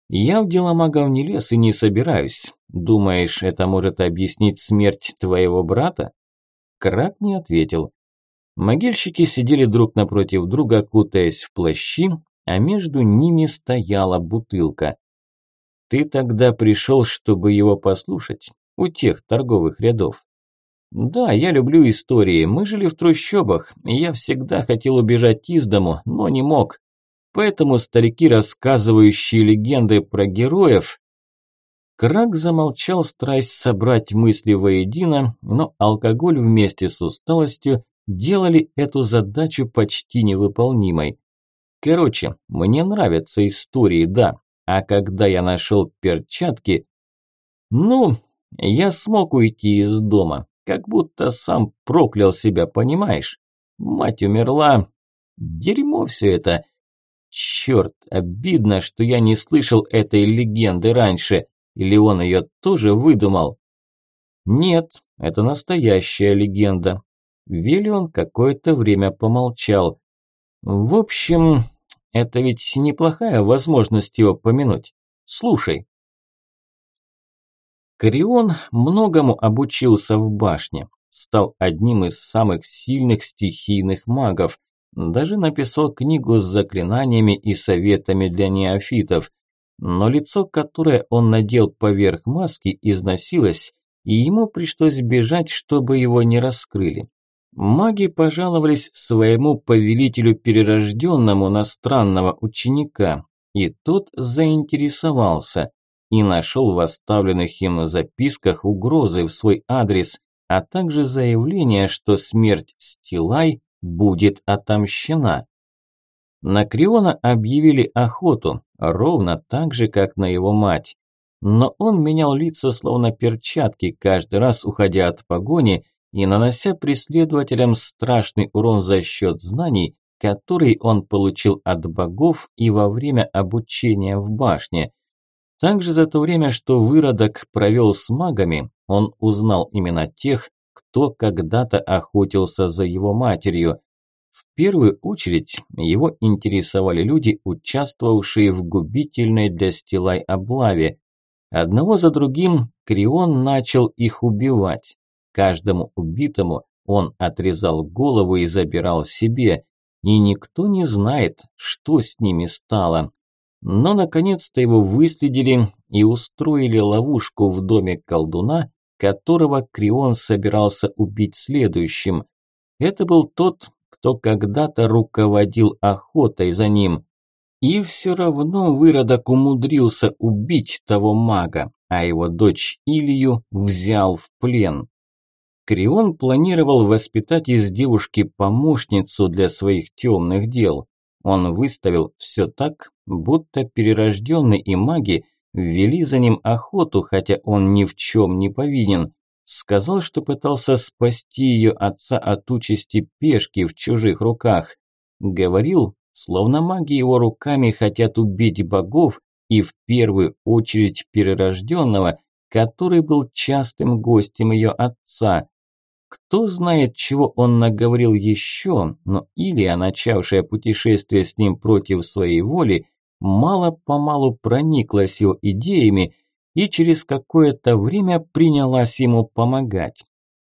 Я в дела магов не лез и не собираюсь. Думаешь, это может объяснить смерть твоего брата? Крак не ответил. Могильщики сидели друг напротив друга, кутаясь в плащи, а между ними стояла бутылка. Ты тогда пришел, чтобы его послушать, у тех торговых рядов. Да, я люблю истории. Мы жили в трущобах, я всегда хотел убежать из дому, но не мог. Поэтому старики, рассказывающие легенды про героев... Крак замолчал, стараясь собрать мысли воедино, но алкоголь вместе с усталостью делали эту задачу почти невыполнимой. Короче, мне нравятся истории, да, а когда я нашел перчатки... Ну, я смог уйти из дома, как будто сам проклял себя, понимаешь? Мать умерла. Дерьмо все это. Черт, обидно, что я не слышал этой легенды раньше. Или он ее тоже выдумал? Нет, это настоящая легенда. Виллион какое-то время помолчал. В общем, это ведь неплохая возможность его помянуть. Слушай. Корион многому обучился в башне, стал одним из самых сильных стихийных магов, даже написал книгу с заклинаниями и советами для неофитов, но лицо, которое он надел поверх маски, износилось, и ему пришлось бежать, чтобы его не раскрыли. Маги пожаловались своему повелителю перерожденному на странного ученика, и тот заинтересовался и нашел в оставленных им записках угрозы в свой адрес, а также заявление, что смерть Стилай будет отомщена. На Криона объявили охоту, ровно так же, как на его мать. Но он менял лица словно перчатки, каждый раз уходя от погони и нанося преследователям страшный урон за счет знаний, который он получил от богов и во время обучения в башне. Также за то время, что выродок провел с магами, он узнал именно тех, кто когда-то охотился за его матерью. В первую очередь его интересовали люди, участвовавшие в губительной для Стилай облаве. Одного за другим Крион начал их убивать. Каждому убитому он отрезал голову и забирал себе, и никто не знает, что с ними стало. Но наконец-то его выследили и устроили ловушку в доме колдуна, которого Крион собирался убить следующим. Это был тот, кто когда-то руководил охотой за ним. И все равно выродок умудрился убить того мага, а его дочь Илью взял в плен. Крион планировал воспитать из девушки помощницу для своих темных дел. Он выставил все так, будто перерожденный и маги ввели за ним охоту, хотя он ни в чем не повинен. Сказал, что пытался спасти ее отца от участи пешки в чужих руках. Говорил, словно маги его руками хотят убить богов и в первую очередь перерожденного, который был частым гостем ее отца. Кто знает, чего он наговорил еще, но Илья, начавшая путешествие с ним против своей воли, мало-помалу прониклась его идеями и через какое-то время принялась ему помогать.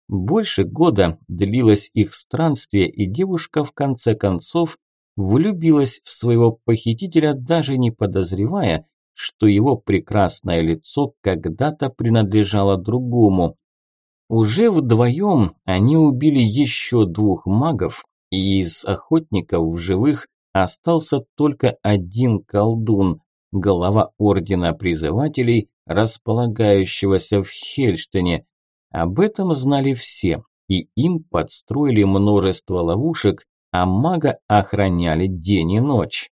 Больше года длилось их странствие, и девушка в конце концов влюбилась в своего похитителя, даже не подозревая, что его прекрасное лицо когда-то принадлежало другому. Уже вдвоем они убили еще двух магов, и из охотников в живых остался только один колдун, глава Ордена Призывателей, располагающегося в Хельштене. Об этом знали все, и им подстроили множество ловушек, а мага охраняли день и ночь.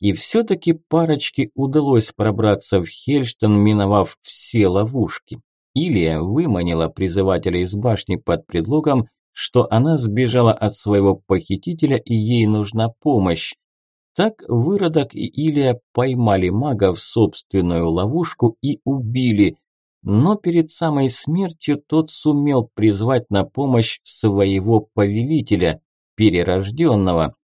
И все-таки парочке удалось пробраться в Хельштен, миновав все ловушки. Илия выманила призывателя из башни под предлогом, что она сбежала от своего похитителя и ей нужна помощь. Так Выродок и Илия поймали мага в собственную ловушку и убили, но перед самой смертью тот сумел призвать на помощь своего повелителя, перерожденного.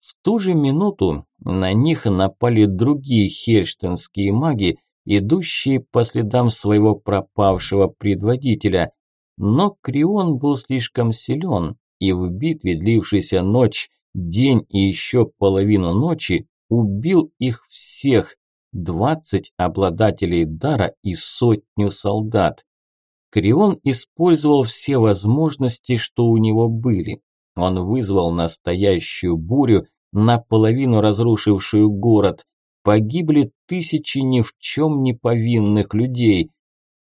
В ту же минуту на них напали другие хельштенские маги, идущие по следам своего пропавшего предводителя. Но Крион был слишком силен, и в битве, длившейся ночь, день и еще половину ночи, убил их всех, двадцать обладателей дара и сотню солдат. Крион использовал все возможности, что у него были. Он вызвал настоящую бурю, наполовину разрушившую город. Погибли тысячи ни в чем не повинных людей.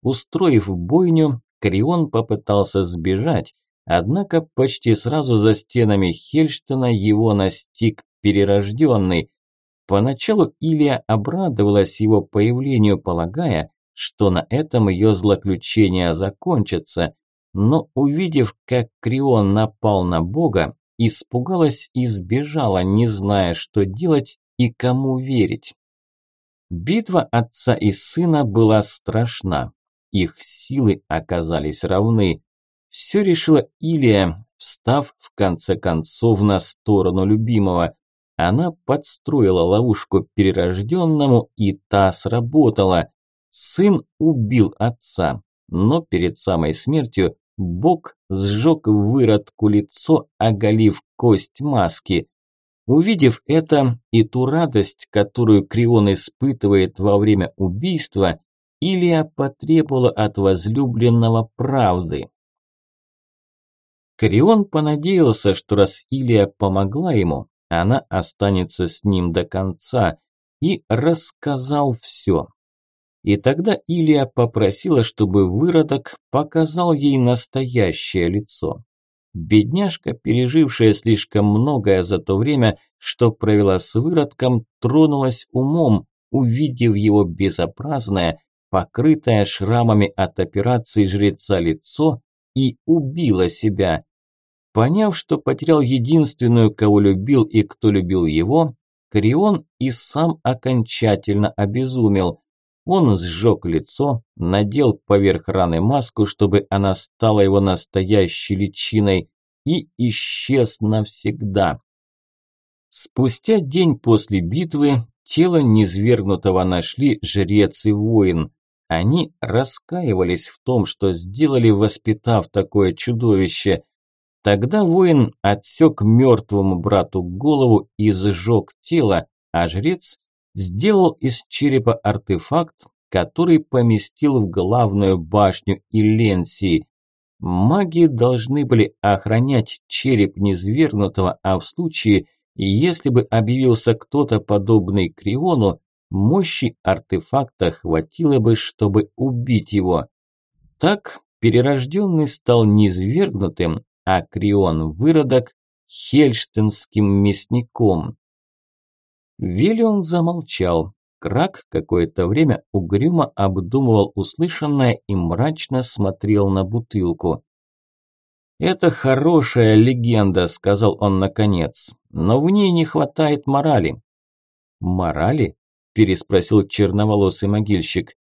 Устроив бойню, Крион попытался сбежать, однако почти сразу за стенами Хельштена его настиг перерожденный. Поначалу Илья обрадовалась его появлению, полагая, что на этом ее злоключения закончатся, но увидев, как Крион напал на бога, испугалась и сбежала, не зная, что делать и кому верить. Битва отца и сына была страшна. Их силы оказались равны. Все решила Илия, встав в конце концов на сторону любимого. Она подстроила ловушку перерожденному, и та сработала. Сын убил отца, но перед самой смертью Бог сжег выродку лицо, оголив кость маски. Увидев это и ту радость, которую Крион испытывает во время убийства, Илия потребовала от возлюбленного правды. Крион понадеялся, что раз Илия помогла ему, она останется с ним до конца, и рассказал все. И тогда Илия попросила, чтобы выродок показал ей настоящее лицо. Бедняжка, пережившая слишком многое за то время, что провела с выродком, тронулась умом, увидев его безобразное, покрытое шрамами от операции жреца лицо, и убила себя. Поняв, что потерял единственную, кого любил и кто любил его, Крион и сам окончательно обезумел. Он сжег лицо, надел поверх раны маску, чтобы она стала его настоящей личиной, и исчез навсегда. Спустя день после битвы тело низвергнутого нашли жрец и воин. Они раскаивались в том, что сделали, воспитав такое чудовище. Тогда воин отсек мертвому брату голову и сжег тело, а жрец сделал из черепа артефакт, который поместил в главную башню Иленсии. Маги должны были охранять череп низвергнутого, а в случае, если бы объявился кто-то подобный Криону, Мощи артефакта хватило бы, чтобы убить его. Так перерожденный стал низвергнутым, а Крион выродок – хельштенским мясником. Виллион замолчал. Крак какое-то время угрюмо обдумывал услышанное и мрачно смотрел на бутылку. «Это хорошая легенда», – сказал он наконец, – «но в ней не хватает морали». «Морали?» – переспросил черноволосый могильщик.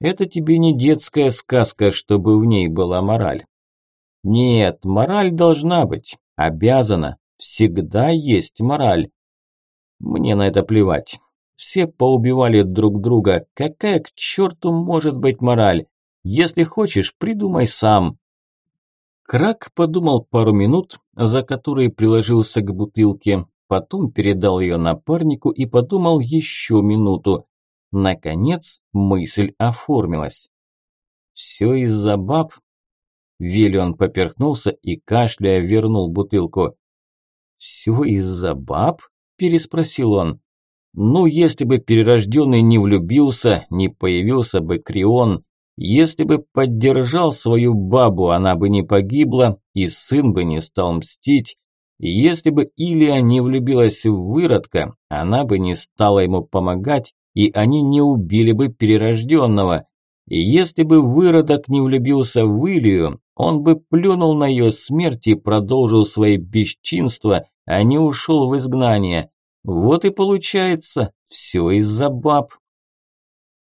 «Это тебе не детская сказка, чтобы в ней была мораль». «Нет, мораль должна быть, обязана, всегда есть мораль». «Мне на это плевать. Все поубивали друг друга, какая к черту может быть мораль? Если хочешь, придумай сам». Крак подумал пару минут, за которые приложился к бутылке, потом передал ее напарнику и подумал еще минуту. Наконец мысль оформилась. «Все из-за баб?» Виллион поперхнулся и, кашляя, вернул бутылку. «Все из-за баб?» – переспросил он. «Ну, если бы перерожденный не влюбился, не появился бы Крион, если бы поддержал свою бабу, она бы не погибла, и сын бы не стал мстить. Если бы Илья не влюбилась в выродка, она бы не стала ему помогать, и они не убили бы перерожденного. И если бы выродок не влюбился в Илью, он бы плюнул на ее смерть и продолжил свои бесчинства, а не ушел в изгнание. Вот и получается, все из-за баб.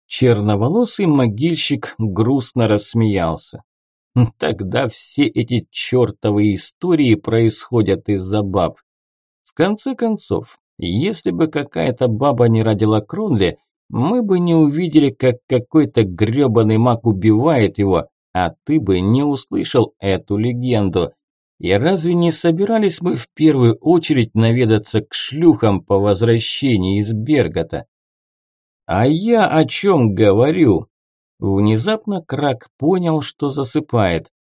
Черноволосый могильщик грустно рассмеялся. Тогда все эти чертовы истории происходят из-за баб. В конце концов, если бы какая-то баба не родила Кронли, мы бы не увидели, как какой-то грёбаный маг убивает его, а ты бы не услышал эту легенду. И разве не собирались мы в первую очередь наведаться к шлюхам по возвращении из Бергота? А я о чем говорю? Внезапно Крак понял, что засыпает.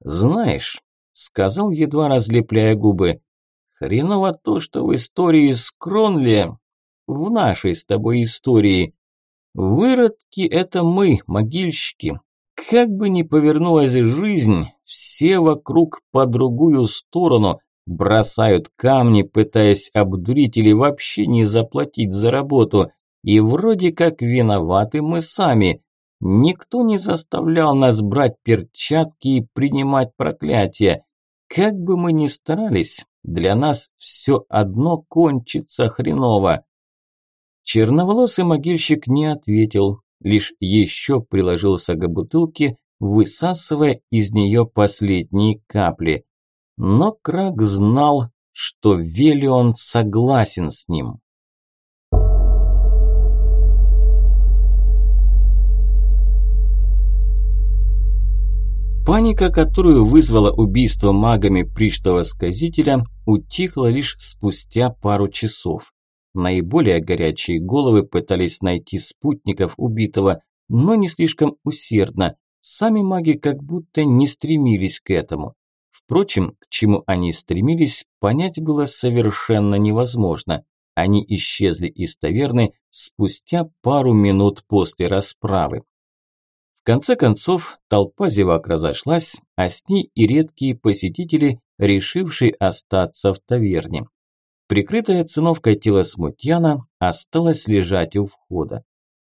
Знаешь, сказал, едва разлепляя губы, хреново то, что в истории с Кронли, в нашей с тобой истории, выродки это мы, могильщики. Как бы ни повернулась жизнь, все вокруг по другую сторону бросают камни, пытаясь обдурить или вообще не заплатить за работу – и вроде как виноваты мы сами. Никто не заставлял нас брать перчатки и принимать проклятия. Как бы мы ни старались, для нас все одно кончится хреново. Черноволосый могильщик не ответил, лишь еще приложился к бутылке, высасывая из нее последние капли. Но Крак знал, что Велион согласен с ним. Паника, которую вызвало убийство магами пришлого сказителя, утихла лишь спустя пару часов. Наиболее горячие головы пытались найти спутников убитого, но не слишком усердно. Сами маги как будто не стремились к этому. Впрочем, к чему они стремились, понять было совершенно невозможно. Они исчезли из таверны спустя пару минут после расправы конце концов, толпа зевак разошлась, а с ней и редкие посетители, решившие остаться в таверне. Прикрытая циновкой тело смутьяна осталось лежать у входа.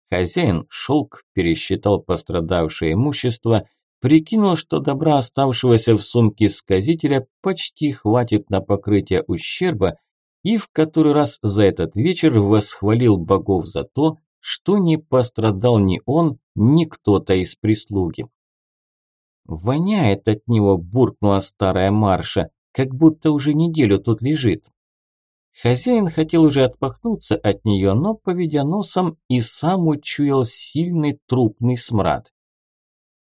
Хозяин шелк, пересчитал пострадавшее имущество, прикинул, что добра оставшегося в сумке сказителя почти хватит на покрытие ущерба и в который раз за этот вечер восхвалил богов за то, что не пострадал ни он, ни кто-то из прислуги. «Воняет от него», – буркнула старая Марша, как будто уже неделю тут лежит. Хозяин хотел уже отпахнуться от нее, но, поведя носом, и сам учуял сильный трупный смрад.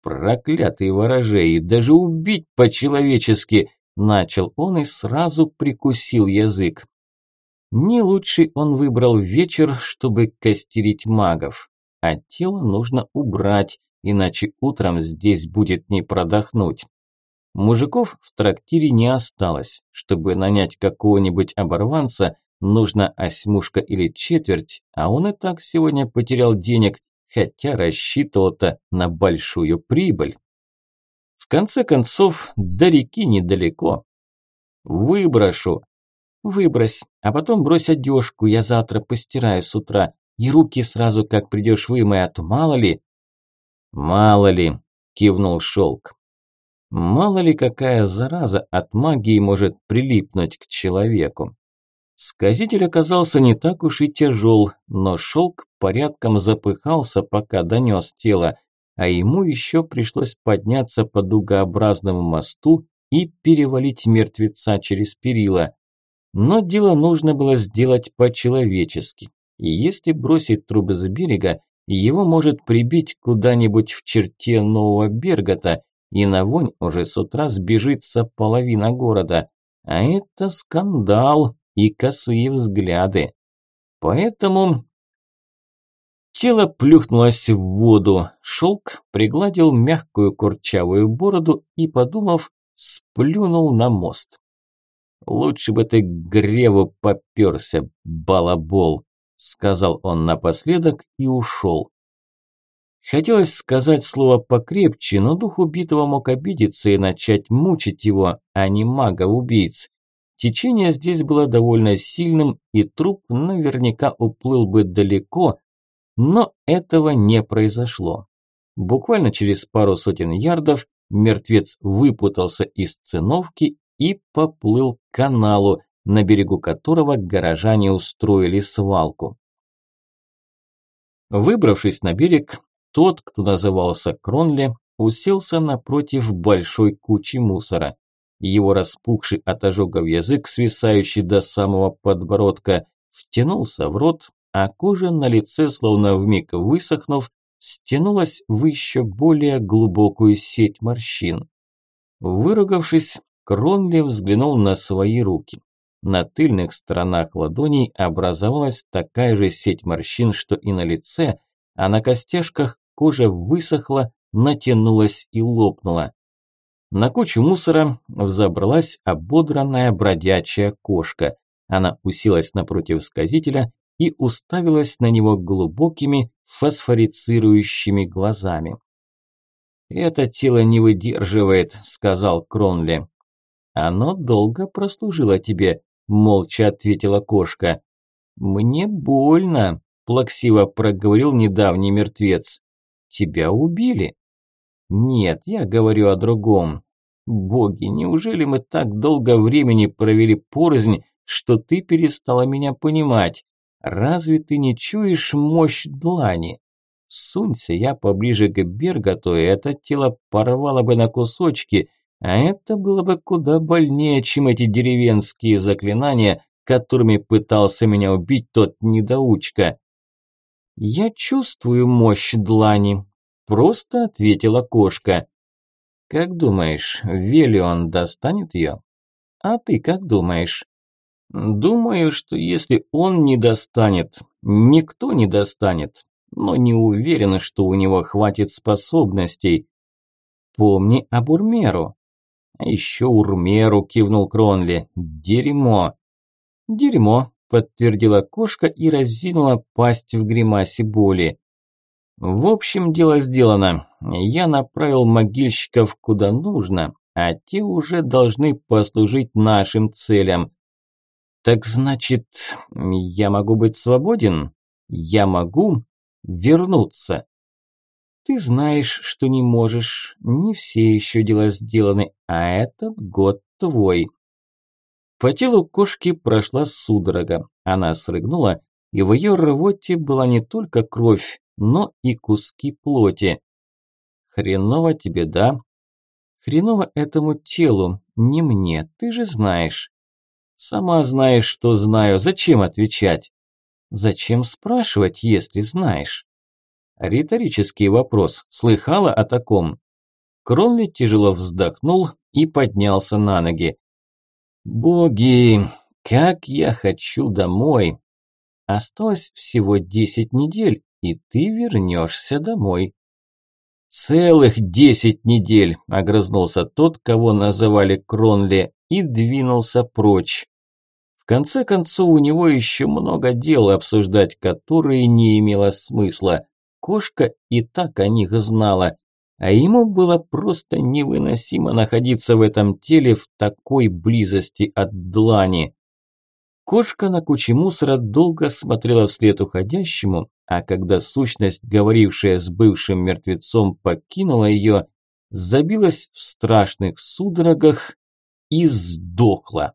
«Проклятый ворожей, даже убить по-человечески!» – начал он и сразу прикусил язык. Не лучший он выбрал вечер, чтобы костерить магов. А тело нужно убрать, иначе утром здесь будет не продохнуть. Мужиков в трактире не осталось. Чтобы нанять какого-нибудь оборванца, нужно осьмушка или четверть, а он и так сегодня потерял денег, хотя рассчитывал-то на большую прибыль. В конце концов, до реки недалеко. Выброшу, Выбрось, а потом брось одежку, я завтра постираю с утра. И руки сразу, как придешь вымой, то мало ли. Мало ли, кивнул шелк. Мало ли какая зараза от магии может прилипнуть к человеку. Сказитель оказался не так уж и тяжел, но шелк порядком запыхался, пока донес тело, а ему еще пришлось подняться по дугообразному мосту и перевалить мертвеца через перила. Но дело нужно было сделать по-человечески. И если бросить труп с берега, его может прибить куда-нибудь в черте Нового Бергота, и на вонь уже с утра сбежится половина города. А это скандал и косые взгляды. Поэтому тело плюхнулось в воду. Шелк пригладил мягкую курчавую бороду и, подумав, сплюнул на мост. «Лучше бы ты к греву попёрся, балабол», – сказал он напоследок и ушел. Хотелось сказать слово покрепче, но дух убитого мог обидеться и начать мучить его, а не мага-убийц. Течение здесь было довольно сильным, и труп наверняка уплыл бы далеко, но этого не произошло. Буквально через пару сотен ярдов мертвец выпутался из циновки и поплыл к каналу, на берегу которого горожане устроили свалку. Выбравшись на берег, тот, кто назывался Кронли, уселся напротив большой кучи мусора. Его распухший от ожогов язык, свисающий до самого подбородка, втянулся в рот, а кожа на лице, словно вмиг высохнув, стянулась в еще более глубокую сеть морщин. Выругавшись, Кронли взглянул на свои руки. На тыльных сторонах ладоней образовалась такая же сеть морщин, что и на лице, а на костяшках кожа высохла, натянулась и лопнула. На кучу мусора взобралась ободранная бродячая кошка. Она уселась напротив сказителя и уставилась на него глубокими фосфорицирующими глазами. «Это тело не выдерживает», – сказал Кронли. «Оно долго прослужило тебе», – молча ответила кошка. «Мне больно», – плаксиво проговорил недавний мертвец. «Тебя убили?» «Нет, я говорю о другом. Боги, неужели мы так долго времени провели порознь, что ты перестала меня понимать? Разве ты не чуешь мощь длани?» Сунься я поближе к Берготу, и это тело порвало бы на кусочки – а это было бы куда больнее, чем эти деревенские заклинания, которыми пытался меня убить тот недоучка. «Я чувствую мощь длани», – просто ответила кошка. «Как думаешь, Велион достанет ее?» «А ты как думаешь?» «Думаю, что если он не достанет, никто не достанет, но не уверен, что у него хватит способностей. Помни об Урмеру. Еще Урмеру кивнул Кронли. Дерьмо. Дерьмо, подтвердила кошка и разинула пасть в гримасе боли. В общем, дело сделано. Я направил могильщиков куда нужно, а те уже должны послужить нашим целям. Так значит, я могу быть свободен? Я могу вернуться. Ты знаешь, что не можешь, не все еще дела сделаны, а этот год твой. По телу кошки прошла судорога. Она срыгнула, и в ее рвоте была не только кровь, но и куски плоти. Хреново тебе, да? Хреново этому телу, не мне, ты же знаешь. Сама знаешь, что знаю, зачем отвечать? Зачем спрашивать, если знаешь? Риторический вопрос. Слыхала о таком? Кронли тяжело вздохнул и поднялся на ноги. Боги, как я хочу домой. Осталось всего десять недель, и ты вернешься домой. Целых десять недель, огрызнулся тот, кого называли Кронли, и двинулся прочь. В конце концов, у него еще много дел, обсуждать которые не имело смысла. Кошка и так о них знала, а ему было просто невыносимо находиться в этом теле в такой близости от длани. Кошка на куче мусора долго смотрела вслед уходящему, а когда сущность, говорившая с бывшим мертвецом, покинула ее, забилась в страшных судорогах и сдохла.